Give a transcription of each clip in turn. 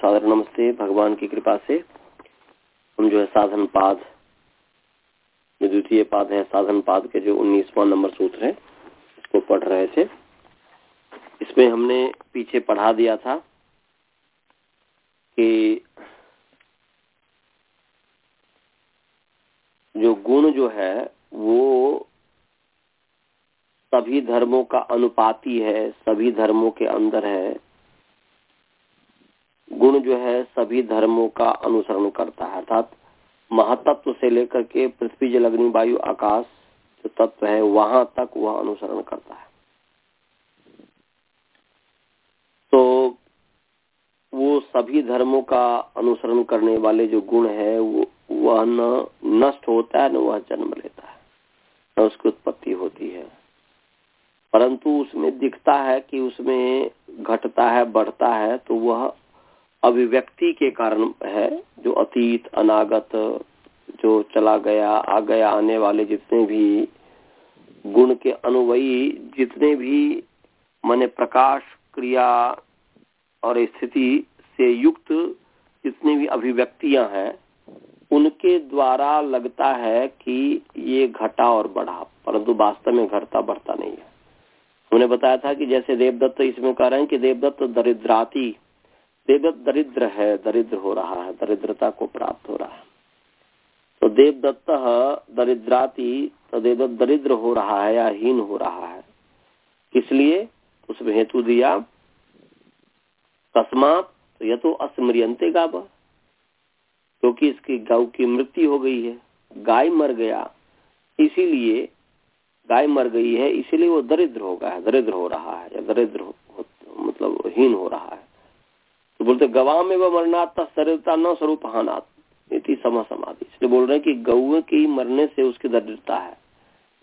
सादर नमस्ते, भगवान की कृपा से हम जो है साधन पाद, जो द्वितीय पाद है, साधन पाद के जो उन्नीसवा नंबर सूत्र है, इसको पढ़ रहे थे। इसमें हमने पीछे पढ़ा दिया था कि जो गुण जो है, वो सभी धर्मों का अनुपाती है, सभी धर्मों के अंदर है गुण जो है सभी धर्मों का अनुसरण करता है। अर्थात महातत्व से लेकर के पृथ्वी, जल, अग्नि, वायु, आकाश जो तत्व है, वहाँ तक वह अनुसरण करता है। तो वो सभी धर्मों का अनुसरण करने वाले जो गुण है, वो, वह नष्ट होता है, न वह जन्म लेता है, न उसकी उत्पत्ति होती है। परंतु उसमें दिखता है कि उसमें घटता है, बढ़ता है तो वह अभिव्यक्ति के कारण है, जो अतीत, अनागत, जो चला गया, आ गया, आने वाले जितने भी गुण के अनुवयी, जितने भी माने प्रकाश, क्रिया और स्थिति से युक्त जितनी भी अभिव्यक्तियाँ हैं, उनके द्वारा लगता है कि ये घटा और बढ़ा, परंतु वास्तव में घटता, बढ़ता नहीं है। हमने बताया था कि जैसे देवदत्त इसमें कह रहे हैं कि देवदत्त दरिद्राती देवदत्त दरिद्र है दरिद्र हो रहा है दरिद्रता को प्राप्त हो रहा है। तो देवदत्त दरिद्राती तो देवदत्त दरिद्र हो रहा है या हीन हो रहा है? इसलिए उसमें हेतु दिया तस्मात तो यह तो अस्मरियंते गाव। क्योंकि इसकी गौ की मृत्यु हो गई है गाय मर गया इसीलिए गाय मर गई है इसीलिए वो दरिद्र हो गया है दरिद्र हो रहा है या दरिद्र हो, मतलब हीन हो रहा है। तो बोलते गवाह में वह मरनाथ शरीरता न स्वरूप इति समा समाधि। इसलिए बोल रहे हैं कि गौ की मरने से उसकी दरिद्रता है।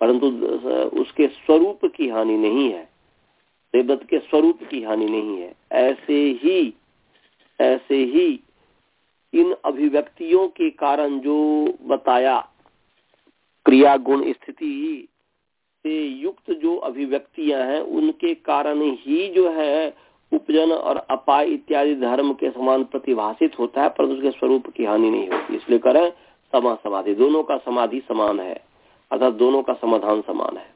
परंतु उसके स्वरूप की हानि नहीं है। देवदत्त के स्वरूप की हानि नहीं है। ऐसे ही ऐसे ही इन अभिव्यक्तियों के कारण जो बताया, क्रिया गुण स्थिति से युक्त जो अभिव्यक्तियाँ हैं, उनके कारण ही जो है उपजन और अपाय इत्यादि धर्म के समान प्रतिभाषित होता है पर उसके स्वरूप की हानि नहीं होती। इसलिए करें समा समाधि। दोनों का समाधि समान है अर्थात दोनों का समाधान समान है।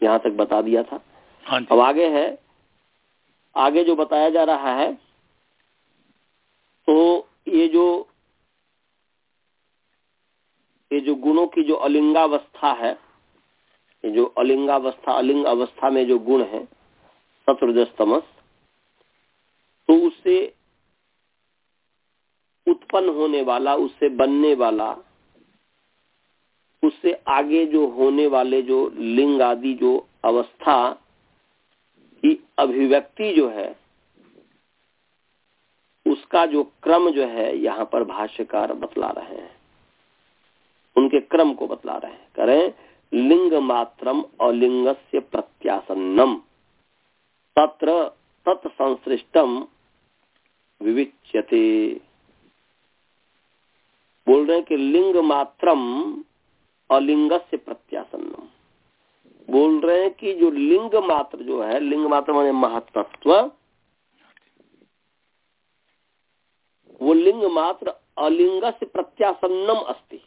यहाँ तक बता दिया था। हाँ अब आगे है। आगे जो बताया जा रहा है तो ये जो ये जो गुणों की जो अलिंगावस्था है ये जो अलिंगावस्था अलिंग अवस्था में जो गुण है सत्रजस्तमस तो उससे उत्पन्न होने वाला उससे बनने वाला उससे आगे जो होने वाले जो लिंग आदि जो अवस्था की अभिव्यक्ति जो है, उसका जो क्रम जो है, यहाँ पर भाष्यकार बतला रहे हैं। उनके क्रम को बतला रहे हैं। करें लिंग मात्रम अलिंग से प्रत्यासन्नम, तत्र तत्संश्लिष्टम विविच्यते। बोल रहे हैं कि लिंग मात्रम अलिंग से प्रत्यासन्नम। बोल रहे हैं कि जो लिंग मात्र जो है, लिंग मात्र माने महतत्व वो लिंग मात्र अलिंग से प्रत्यासन्नम अस्ति।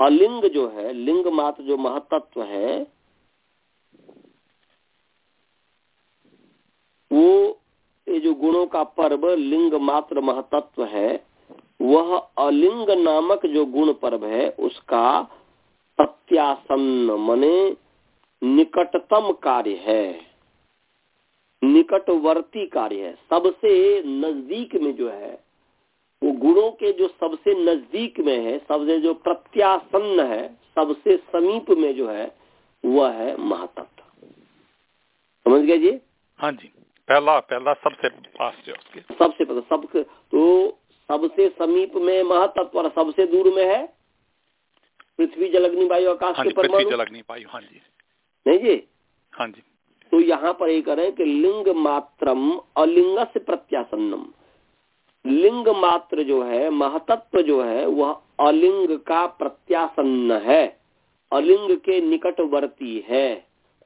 अलिंग जो है, लिंग मात्र जो महतत्व है, वो ये जो गुणों का पर्व लिंग मात्र महतत्व है, वह अलिंग नामक जो गुण पर्व है, उसका प्रत्यासन्न मने निकटतम कार्य है। निकटवर्ती कार्य है। सबसे नज़दीक में जो है, वो गुणों के जो सबसे नज़दीक में है, सबसे जो प्रत्यासन्न है, सबसे समीप में जो है, वह है महातत्व। समझ गए जी? हाँ जी। पहला पहला सबसे पास जो सबसे पहला सब तो सबसे समीप में महातत्व और सबसे दूर में है? पृथ्वी जलग्नि वायु आकाश हाँ के परमाणु? जलग्नि वायु हाँ जी। नहीं जी? हाँ जी। तो यहाँ पर ये करें कि लिंग मात्रम अलिंग से प्रत्यासन्नम। लिंग मात्र जो है महतत्व जो है वह अलिंग का प्रत्यासन्न है। अलिंग के निकटवर्ती है।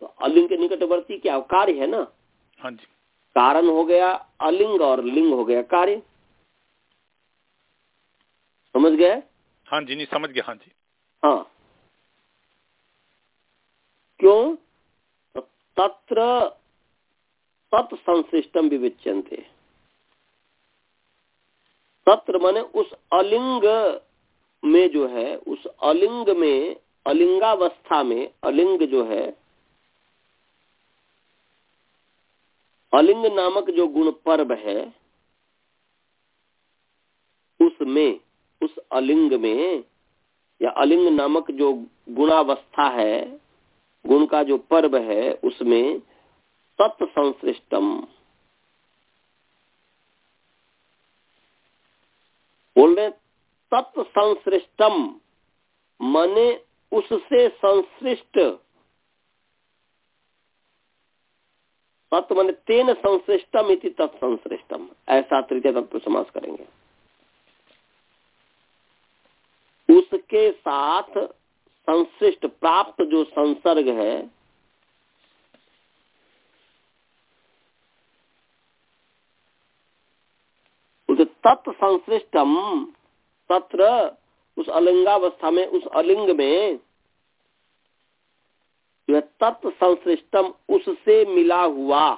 तो अलिंग के निकटवर्ती क्या कार्य है ना? हाँ जी। कारण हो गया अलिंग और लिंग हो गया कार्य। समझ गए? हाँ जी नहीं समझ गया हाँ जी। हाँ। क्यों? तत्र तत्र तत्संश्लिष्टम थे तत्र माने उस अलिंग में जो है उस अलिंग में अलिंगावस्था में अलिंग जो है अलिंग नामक जो गुण पर्व है, उसमें, उस अलिंग में, या अलिंग नामक जो गुणावस्था है, गुण का जो पर्व है, उसमें तत्संश्लिष्टम बोल रहे तत्संश्लिष्टम माने उससे संश्लिष्ट तत्व माने तेन संश्लिष्टम इति तत्संश्लिष्टम ऐसा तृतीय तत्व समास करेंगे। उसके साथ संश्लिष्ट प्राप्त जो संसर्ग है, उस तत्संश्लिष्टम तत्र उस अलिंगावस्था में, उस अलिंग में जो है तत्संश्लिष्टम उससे मिला हुआ।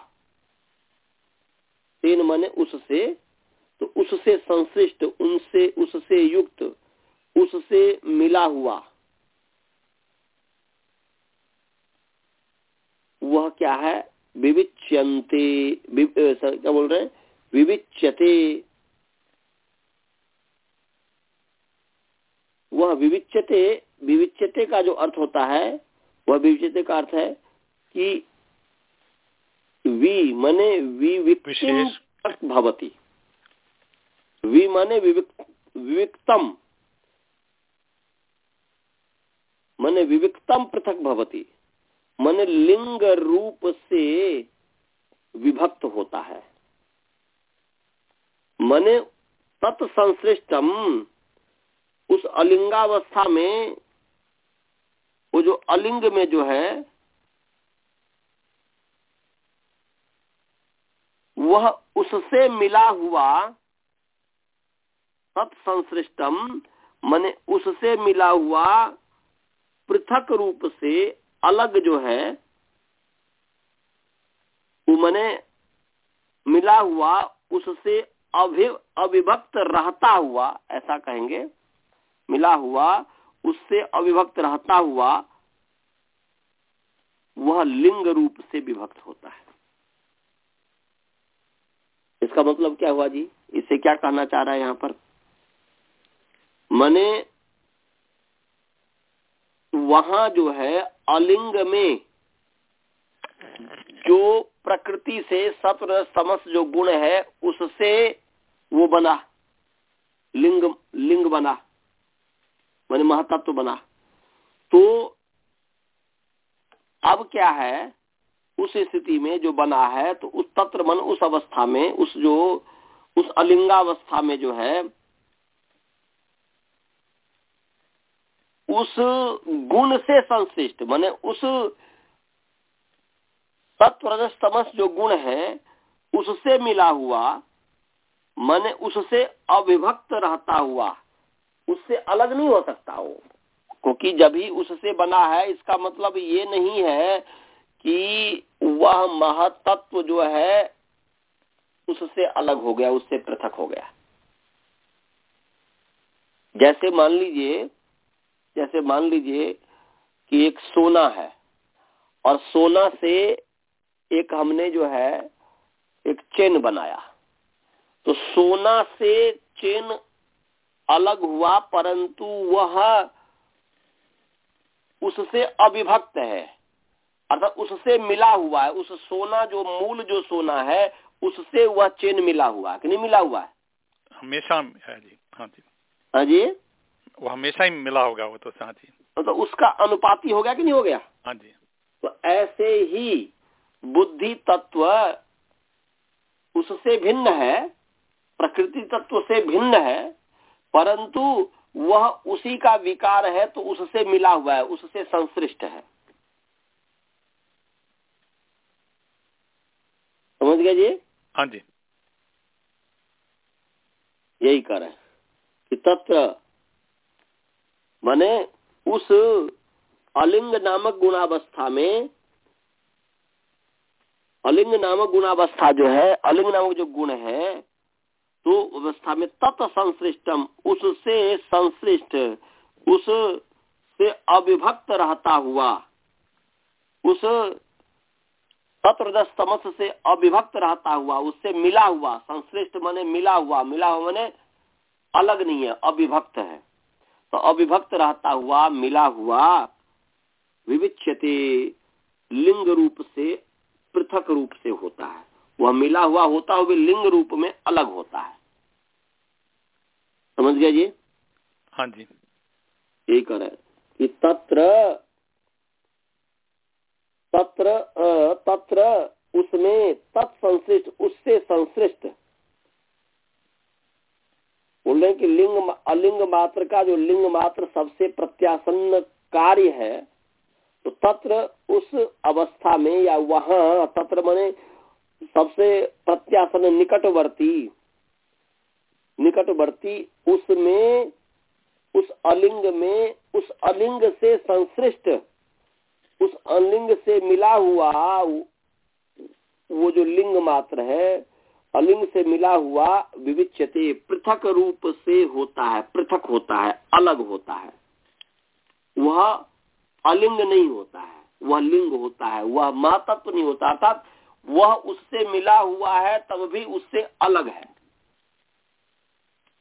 तीन मने उससे तो उससे संश्लिष्ट, उनसे, उससे युक्त, उससे मिला हुआ। वह क्या है? विविच्यंते क्या बोल रहे विविच्यते। वह विविच्यते विविच्यते का जो अर्थ होता है वह विविच्यते का अर्थ है कि वी मने विविक्तिम भवती। वी मने विविक्तम। मने विविक्तम पृथक भवती। मन लिंग रूप से विभक्त होता है। मने तत्संश्लिष्टम उस अलिंगावस्था में वो जो अलिंग में जो है, वह उससे मिला हुआ तत्संश्लिष्टम मने उससे मिला हुआ पृथक रूप से अलग जो है, वो मने मिला हुआ उससे अभि, अविभक्त रहता हुआ, ऐसा कहेंगे, मिला हुआ उससे अविभक्त रहता हुआ, वह लिंग रूप से विभक्त होता है। इसका मतलब क्या हुआ जी? इसे क्या कहना चाह रहा है यहाँ पर? मने वहाँ जो है, अलिंग में जो प्रकृति से सत्र समस जो गुण है, उससे वो बना, लिंग लिंग बना। मान महातत्व बना। तो अब क्या है? उस स्थिति में जो बना है तो उस तत्व मन उस अवस्था में, उस जो, उस अलिंगावस्था में जो है, उस गुण से संश्लिष्ट, माने उस तत्वरजस्तमस जो गुण है, उससे मिला हुआ, माने उससे अविभक्त रहता हुआ उससे अलग नहीं हो सकता वो। क्योंकि जब ही उससे बना है, इसका मतलब ये नहीं है कि वह महतत्व जो है, उससे अलग हो गया, उससे पृथक हो गया। जैसे मान लीजिए, जैसे मान लीजिए कि एक सोना है, और सोना से एक हमने जो है, एक चेन बनाया। तो सोना से चेन अलग हुआ परंतु वह उससे अविभक्त है। अर्थात उससे मिला हुआ है। उस सोना जो मूल जो सोना है उससे वह चेन मिला हुआ है कि नहीं मिला हुआ है? हमेशा है जी हाँ जी। हाँ जी? वो हमेशा ही मिला होगा वो तो हाँ जी। तो उसका अनुपाती हो गया कि नहीं हो गया? हाँ जी। तो ऐसे ही बुद्धि तत्व उससे भिन्न है प्रकृति तत्व से भिन्न है परंतु वह उसी का विकार है तो उससे मिला हुआ है उससे संश्रिष्ट है। समझ गए जी? हाँ जी। यही कर है कि तत्व माने उस अलिंग नामक गुणावस्था में अलिंग नामक गुणावस्था जो है अलिंग नामक जो गुण है तो अवस्था में तत् संश्लिष्टम, उससे संश्लिष्ट उस से अविभक्त रहता हुआ। उस तत्वदस तमस से अविभक्त रहता हुआ, उससे मिला हुआ, संश्लिष्ट माने मिला हुआ मिला हुआ माने अलग नहीं है, अविभक्त है। तो अविभक्त रहता हुआ, मिला हुआ विविच्यते लिंग रूप से पृथक रूप से होता है। वह मिला हुआ होता हुआ लिंग रूप में अलग होता है। समझ गया जी? हाँ जी। यही कर है कि तत्र तत्र तत्र उसमें तत्संश्लिष्ट उससे संश्लिष्ट। बोल रहे कि लिंग अलिंग मात्र का जो लिंग मात्र सबसे प्रत्यासन्न कार्य है तो तत्र उस अवस्था में या वहाँ तत्र मने सबसे प्रत्यासन निकटवर्ती निकटवर्ती उसमें, उस अलिंग में, उस अलिंग से संश्लिष्ट उस अलिंग से मिला हुआ, वो जो लिंग मात्र है, अलिंग से मिला हुआ विविच्यते, पृथक रूप से होता है, पृथक होता है, अलग होता है। वह अलिंग नहीं होता है, वह लिंग होता है, वह महातत्व नहीं होता, अर्थात वह उससे मिला हुआ है, तब भी उससे अलग है।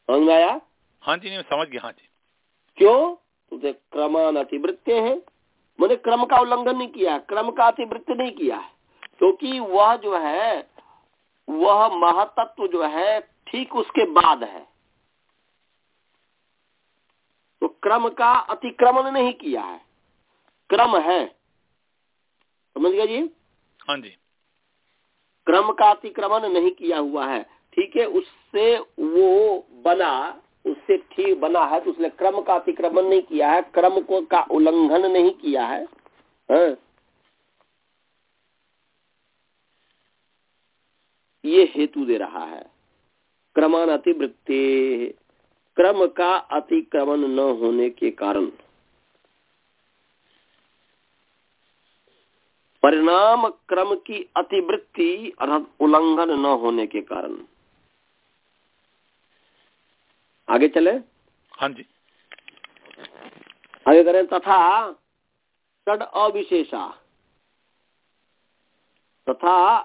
समझ में आया? हाँ जी नहीं समझ गया हाँ जी। क्यों? तो क्रमान अतिवृत्य है। मैंने क्रम का उल्लंघन नहीं किया क्रम का अतिवृत्ति नहीं किया है। क्योंकि वह जो है वह महातत्व जो है ठीक उसके बाद है। तो क्रम का अतिक्रमण नहीं किया है। क्रम है। समझ गया जी? हाँ जी। क्रम का अतिक्रमण नहीं किया हुआ है। ठीक है, उससे वो बना, उससे ठीक बना है तो उसने क्रम का अतिक्रमण नहीं किया है, क्रम को का उल्लंघन नहीं किया है। हाँ? ये हेतु दे रहा है। क्रमान अतिवृत्ति क्रम का अतिक्रमण न होने के कारण। परिणाम क्रम की अतिवृत्ति अर्थात उल्लंघन न होने के कारण। आगे चले? हाँ जी। आगे करें तथा षड अविशेषा। तथा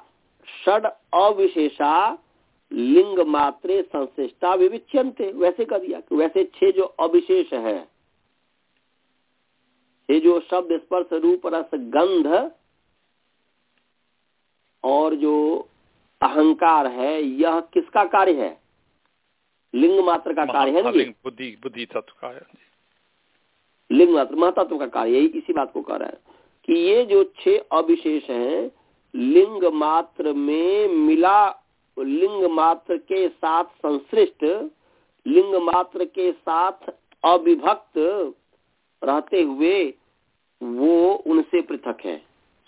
षड अविशेषा लिंग मात्रे संश्लिष्टा विविच्यंते वैसे कर दिया। वैसे छह जो अविशेष है ये जो शब्द स्पर्श रूप रस गंध और जो अहंकार है यह किसका कार्य है? लिंग मात्र का कार्य है ना बुद्धि बुद्धि तत्व का है। लिंग मात्र महतत्व का कार्य यही इसी बात को कह रहा है कि ये जो छह अविशेष हैं लिंग मात्र में मिला लिंग मात्र के साथ संश्लिष्ट लिंग मात्र के साथ अविभक्त रहते हुए वो उनसे पृथक है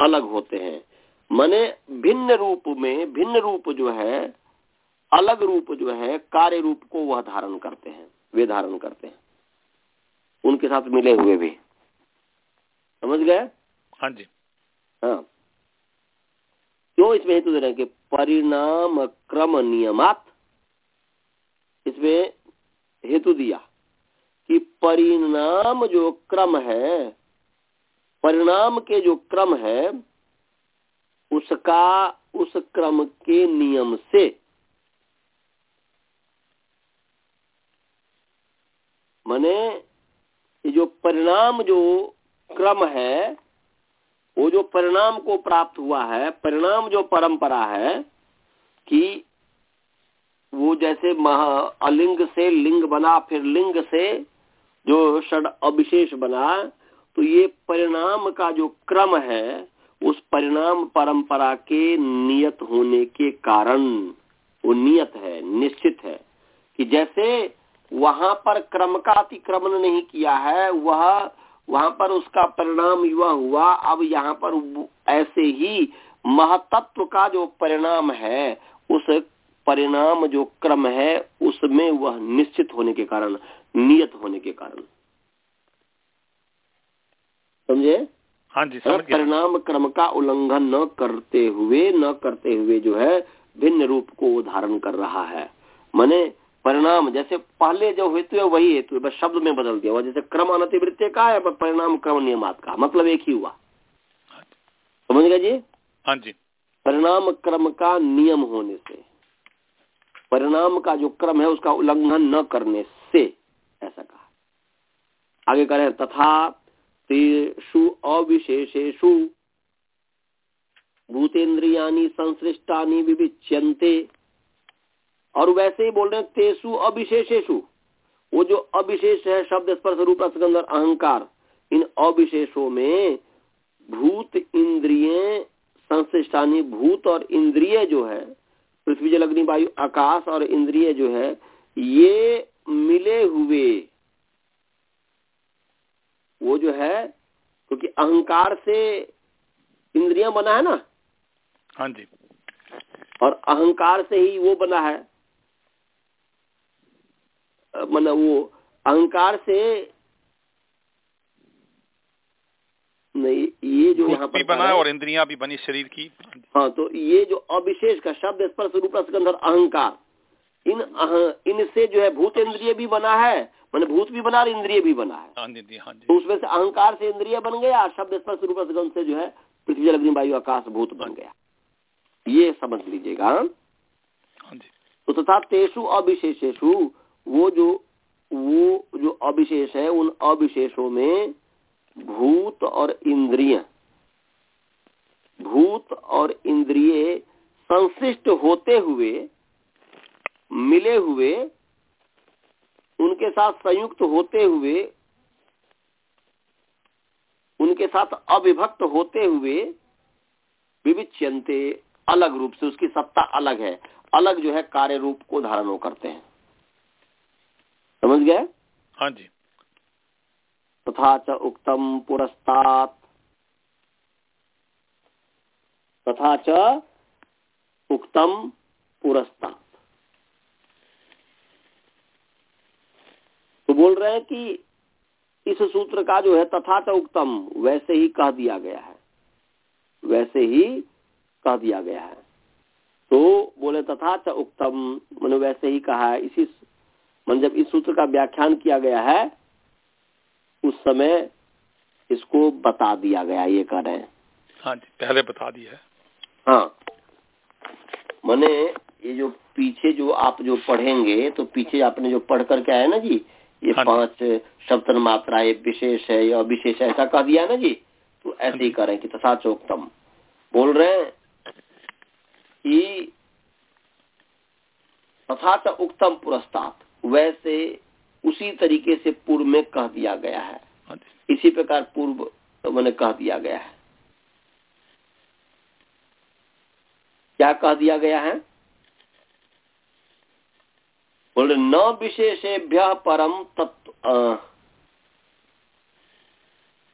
अलग होते हैं। माने भिन्न रूप में भिन्न रूप जो है अलग रूप जो है कार्य रूप को वह धारण करते हैं वे धारण करते हैं। उनके साथ मिले हुए भी। समझ गए? हाँ जी। हाँ। क्यों इसमें हेतु दे रहे हैं कि परिणाम क्रम नियमात इसमें हेतु दिया कि परिणाम जो क्रम है परिणाम के जो क्रम है उसका उस क्रम के नियम से माने ये जो परिणाम जो क्रम है, वो जो परिणाम को प्राप्त हुआ है, परिणाम जो परंपरा है कि वो जैसे महा अलिंग से लिंग बना, फिर लिंग से जो षड अविशेष बना तो ये परिणाम का जो क्रम है, उस परिणाम परंपरा के नियत होने के कारण, वो नियत है, निश्चित है कि जैसे वहाँ पर क्रम का अतिक्रमण नहीं किया है वह वहाँ पर उसका परिणाम युवा हुआ। अब यहाँ पर ऐसे ही महतत्व का जो परिणाम है उस परिणाम जो क्रम है उसमें वह निश्चित होने के कारण नियत होने के कारण। समझे? हाँ जी समझ परिणाम क्रम का उल्लंघन न करते हुए न करते हुए जो है भिन्न रूप को धारण कर रहा है। माने परिणाम जैसे पहले जो हेतु है वही हेतु है बस शब्द में बदल दिया हुआ जैसे क्रम अनतिवृत्य का है परिणाम क्रम नियमात का मतलब एक ही हुआ। समझ गए जी? हाँ जी। परिणाम क्रम का नियम होने से परिणाम का जो क्रम है उसका उल्लंघन न करने से ऐसा कहा। आगे करें तथा तेषु अविशेषेषु भूतेन्द्रियानी संश्लिष्टानी विविच्यन्ते और वैसे ही बोल रहे हैं तेसु अविशेषेशु वो जो अविशेष है शब्द स्पर्श रूप रसगंध और अहंकार इन अविशेषों में भूत इंद्रिय संश्लिष्टानी भूत और इंद्रिय जो है पृथ्वी जल अग्नि वायु आकाश और इंद्रिय जो है ये मिले हुए वो जो है क्योंकि अहंकार से इंद्रिया बना है ना? हाँ जी। और अहंकार से ही वो बना है। मतलब वो अहंकार से नहीं ये जो यहाँ पर बना है और इंद्रियाँ भी बनी शरीर की। हाँ तो ये जो अविशेष का शब्द स्पर्श रूप और अहंकार इन इनसे जो है भूत इंद्रिय भी बना है मैंने भूत भी बना और इंद्रिय भी बना है। हाँ जी हाँ जी। तो उसमें से अहंकार से इंद्रिय बन गया शब्द स्पर्श रूप से जो है पृथ्वी जल अग्नि वायु आकाश भूत बन गया। ये समझ लीजिएगा। हाँ तो तथा तेसु अविशेषेशु वो जो वो जो अविशेष है, उन अविशेषों में भूत और इंद्रिय, भूत और इंद्रिय संश्लिष्ट होते हुए, मिले हुए, उनके साथ संयुक्त होते हुए, उनके साथ अविभक्त होते हुए विविच्यंते अलग रूप से उसकी सत्ता अलग है। अलग जो है कार्य रूप को धारण करते हैं। समझ गए? हाँ जी। तथा च उक्तम पुरस्तात। तथा च उक्तम पुरस्तात। तो बोल रहे हैं कि इस सूत्र का जो है तथा च उक्तम वैसे ही कह दिया गया है। वैसे ही कह दिया गया है। तो बोले तथा च उक्तम मैंने वैसे ही कहा है इसी मन जब इस सूत्र का व्याख्यान किया गया है उस समय इसको बता दिया गया ये कह रहे हैं। हाँ जी पहले बता दिया है। हाँ। मैंने ये जो पीछे जो आप जो पढ़ेंगे तो पीछे आपने जो पढ़ करके आया ना जी ये हाँ पाँच शब्द मात्रा ये विशेष है या विशेष है ऐसा कह दिया ना जी? तो ऐसे ही करें कि तथा चोक्तम बोल रहे हैं कि तथा च उक्तम पुरस्तात। वैसे उसी तरीके से पूर्व में कह दिया गया है। हाँ इसी प्रकार पूर्व मैंने कह दिया गया है। क्या कह दिया गया है? बोल न विशेषेभ्य परम तत्व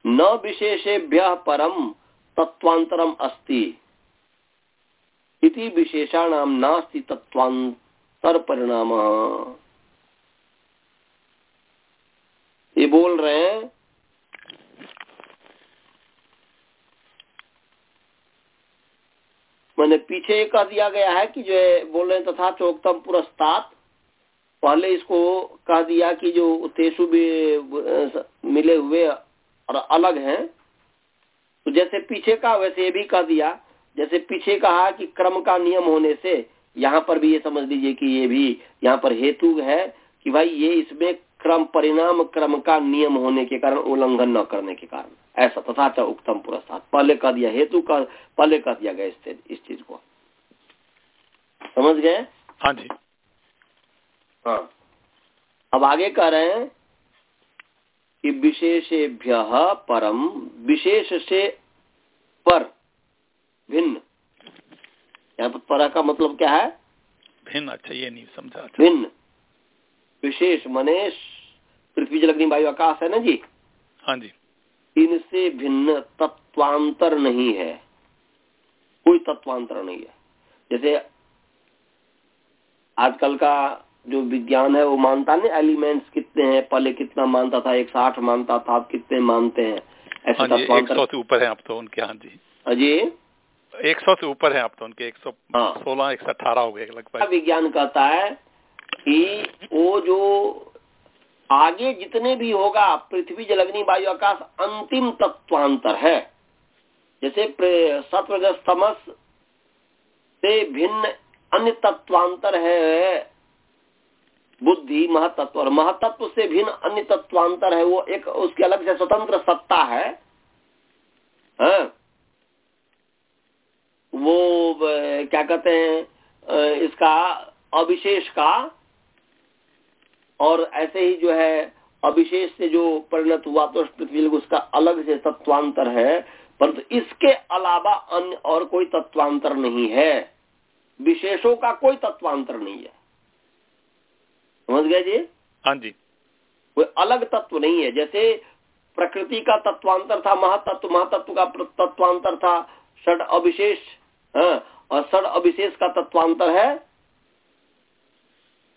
न विशेषेभ्य परम तत्वांतरम अस्ति। इति विशेषाणाम नास्ति तत्वांतर परिणाम ये बोल रहे हैं। मैंने पीछे कह दिया गया है कि जो है, बोल रहे तथा चोक्तम पुरस्तात। पहले इसको कह दिया कि जो तेसु भी मिले हुए और अलग हैं। तो जैसे पीछे का, वैसे ये भी कह दिया। जैसे पीछे कहा कि क्रम का नियम होने से, यहाँ पर भी ये समझ लीजिए कि ये भी यहाँ पर हेतु है कि भाई ये इसमें क्रम परिणाम क्रम का नियम होने के कारण उल्लंघन न करने के कारण। ऐसा तथा च उत्तम पुरस्कार पहले कह दिया हेतु का पहले कह दिया गया इस, इस चीज़ को। समझ गए? हाँ जी। हाँ। अब आगे कह रहे हैं कि विशेषेभ्य परम विशेष से पर भिन्न। यहाँ पर पर का मतलब क्या है? भिन्न। अच्छा ये नहीं समझा। अच्छा। भिन्न। विशेष मने पृथ्वी जल अग्नि वायु आकाश है ना जी? हाँ जी। इनसे भिन्न तत्वांतर नहीं है। कोई तत्वांतर नहीं है। जैसे आजकल का जो विज्ञान है वो मानता नहीं एलिमेंट्स कितने हैं पहले कितना मानता था एक साठ मानता था आप कितने मानते हैं? ऐसे हाँ एक सौ से ऊपर है आप तो उनके हाँ जी। जी। एक सौ से ऊपर है आप तो उनके एक सौ हाँ। सोलह एक सौ अठारह हो गए लगभग। विज्ञान कहता है? कि वो जो आगे जितने भी होगा, पृथ्वी जल अग्नि वायु, आकाश, अंतिम तत्वांतर है। जैसे तमस से भिन्न अन्य तत्वांतर है। बुद्धि, महतत्व और महतत्व से भिन्न अन्य तत्वांतर है। वो एक उसकी अलग से स्वतंत्र सत्ता है। हाँ? वो क्या कहते हैं इसका अविशेष का और ऐसे ही जो है अविशेष से जो परिणत हुआ तो पृथ्वी उसका अलग से तत्वांतर है परंतु इसके अलावा अन्य और कोई तत्वांतर नहीं है। विशेषों का कोई तत्वांतर नहीं है। समझ गए जी? हाँ जी। कोई अलग तत्व नहीं है। जैसे प्रकृति का तत्वांतर था महातत्व महातत्व का तत्वांतर था षड अविशेष हाँ, और षड अविशेष का तत्वांतर है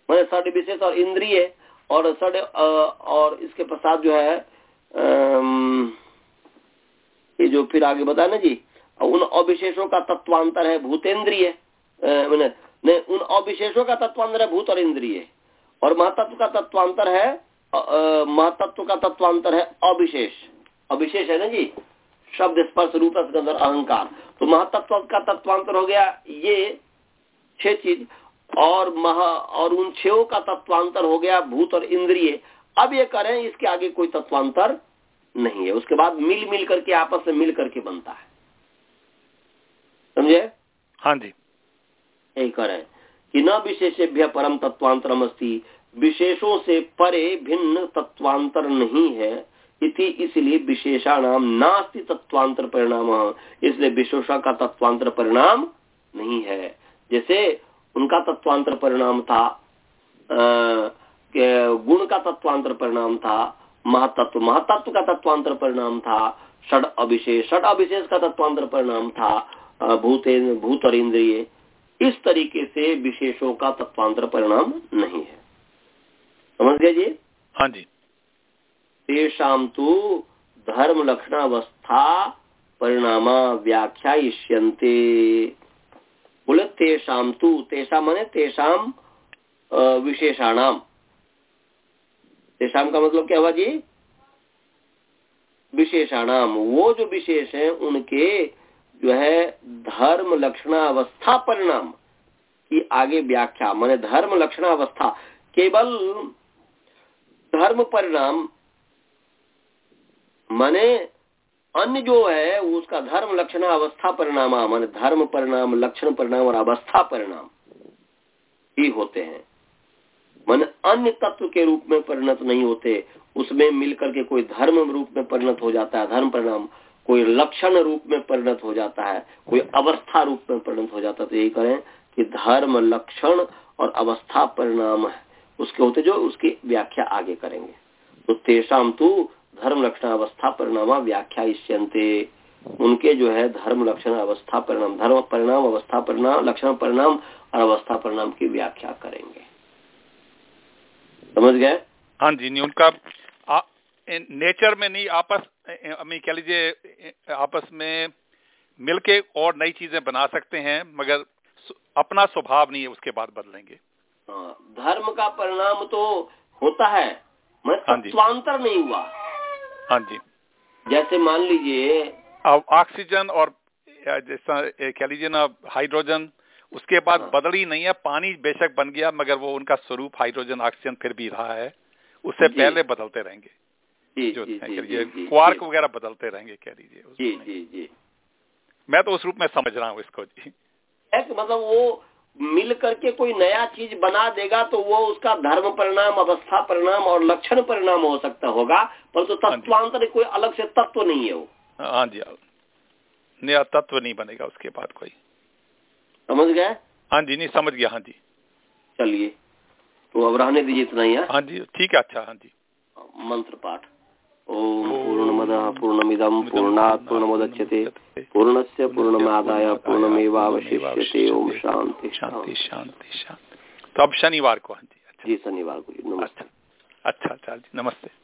मैंने षड विशेष और इंद्रिय और षड और इसके पश्चात जो है ये जो फिर आगे बताया ना जी उन अविशेषों का तत्वांतर है भूतेंद्रिय मैंने उन अविशेषों का तत्वांतर है भूत और इंद्रिय। और महातत्व का तत्वांतर है अ, का तत्वांतर है अविशेष। अविशेष है ना जी? शब्द स्पर्श रूप अहंकार। तो महातत्व का तत्वांतर हो गया ये छह चीज़। और महा और उन छो का तत्वांतर हो गया भूत और इंद्रिय। अब ये करें इसके आगे कोई तत्वांतर नहीं है। उसके बाद मिल मिल करके आपस में मिल करके बनता है। समझे? हाँ जी। यही करें कि न विशेषेभ्य परम तत्वांतरम अस्ति विशेषों से परे भिन्न तत्वांतर नहीं है इति इसलिए विशेषाणाम नास्ति तत्वांतर परिणाम। इसलिए विशेषा का तत्वांतर परिणाम नहीं है। जैसे उनका तत्वांतर परिणाम था गुण का तत्वांतर परिणाम था महातत्व महातत्व का तत्वांतर परिणाम था षड अभिशेष षड अभिशेष का तत्वांतर परिणाम था भूते भूत और इंद्रिय इस तरीके से विशेषों का तत्वांतर परिणाम नहीं है। समझ गए जी? हाँ जी। तेषाम तो धर्म लक्षणावस्था परिणामा व्याख्या बोले तेषाम तू, तेषा माने तेषाम विशेषाणाम तेषाम का मतलब क्या हुआ जी? विशेषाणाम वो जो विशेष है, उनके जो है, धर्म, लक्षणावस्था, परिणाम की आगे व्याख्या। माने धर्म, लक्षणावस्था। केवल धर्म, परिणाम, माने अन्य जो है उसका धर्म, लक्षण, अवस्था परिणाम, माने धर्म परिणाम, लक्षण परिणाम और अवस्था परिणाम ही होते हैं। माने अन्य तत्व के रूप में परिणत नहीं होते, उसमें मिलकर के कोई धर्म रूप में परिणत हो जाता है, धर्म परिणाम, कोई लक्षण रूप में परिणत हो जाता है, कोई अवस्था रूप में परिणत हो जाता है तो यही करें कि धर्म, लक्षण और अवस्था परिणाम उसके होते जो उसकी व्याख्या आगे करेंगे। तो तेषाम तू धर्म लक्षण अवस्था परिणाम व्याख्या इष्यंते उनके जो है धर्म लक्षण अवस्था परिणाम धर्म परिणाम अवस्था परिणाम लक्षण परिणाम और अवस्था परिणाम की व्याख्या करेंगे। समझ गए? हाँ जी नहीं उनका आ, नेचर में नहीं आपस हमें कह लीजिए आपस में मिलके और नई चीज़ें बना सकते हैं मगर अपना स्वभाव नहीं है उसके बाद बदलेंगे। हाँ, धर्म का परिणाम तो होता है तत्वांतर नहीं हुआ। हाँ जी। जैसे मान लीजिए अब ऑक्सीजन और जैसा कह लीजिए ना हाइड्रोजन उसके बाद हाँ। बदल ही नहीं है पानी बेशक बन गया मगर वो उनका स्वरूप हाइड्रोजन ऑक्सीजन फिर भी रहा है। उससे पहले बदलते रहेंगे। जी जो क्वार्क वगैरह बदलते रहेंगे कह लीजिए जी जी जी। मैं तो उस रूप में समझ रहा हूँ इसको जी। मतलब वो मिल करके कोई नया चीज़ बना देगा तो वो उसका धर्म परिणाम अवस्था परिणाम और लक्षण परिणाम हो सकता होगा परंतु हाँ जी। तत्वांतर कोई अलग से तत्व नहीं है वो। हाँ जी हाँ। नया तत्व नहीं बनेगा उसके बाद कोई। समझ गए? हाँ जी नहीं समझ गया हाँ जी। चलिए तो अब रहने दीजिए इतना ही? हाँ जी ठीक है अच्छा हाँ जी। मंत्र पाठ। ओम पूर्णमद पूर्णमिदम पूर्णात् पूर्णमुदच्यते पूर्णस्य पूर्णमादाय पूर्णमेवावशिष्यते। ओम शांति शांति शांति शांति तो अब शनिवार को हाँ जी। जी शनिवार को। नमस्ते। अच्छा अच्छा अच्छा जी। नमस्ते।